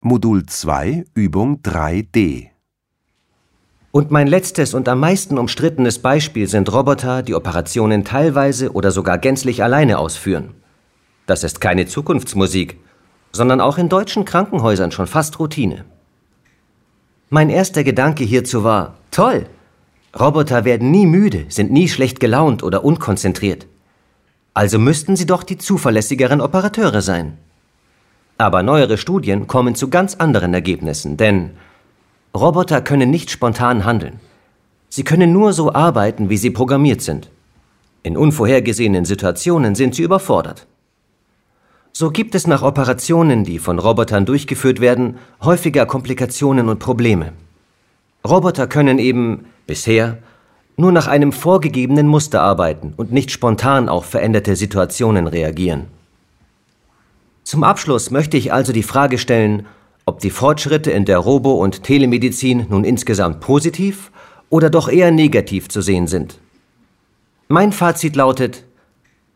Modul 2, Übung 3d. Und mein letztes und am meisten umstrittenes Beispiel sind Roboter, die Operationen teilweise oder sogar gänzlich alleine ausführen. Das ist keine Zukunftsmusik, sondern auch in deutschen Krankenhäusern schon fast Routine. Mein erster Gedanke hierzu war, toll, Roboter werden nie müde, sind nie schlecht gelaunt oder unkonzentriert. Also müssten sie doch die zuverlässigeren Operateure sein. Aber neuere Studien kommen zu ganz anderen Ergebnissen, denn Roboter können nicht spontan handeln. Sie können nur so arbeiten, wie sie programmiert sind. In unvorhergesehenen Situationen sind sie überfordert. So gibt es nach Operationen, die von Robotern durchgeführt werden, häufiger Komplikationen und Probleme. Roboter können eben bisher nur nach einem vorgegebenen Muster arbeiten und nicht spontan auf veränderte Situationen reagieren. Zum Abschluss möchte ich also die Frage stellen, ob die Fortschritte in der Robo- und Telemedizin nun insgesamt positiv oder doch eher negativ zu sehen sind. Mein Fazit lautet,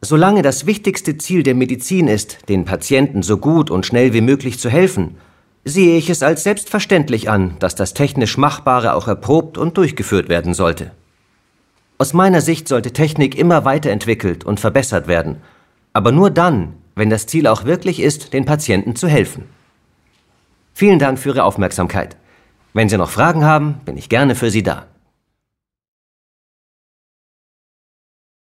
solange das wichtigste Ziel der Medizin ist, den Patienten so gut und schnell wie möglich zu helfen, sehe ich es als selbstverständlich an, dass das technisch Machbare auch erprobt und durchgeführt werden sollte. Aus meiner Sicht sollte Technik immer weiterentwickelt und verbessert werden, aber nur dann, wenn das Ziel auch wirklich ist, den Patienten zu helfen. Vielen Dank für Ihre Aufmerksamkeit. Wenn Sie noch Fragen haben, bin ich gerne für Sie da.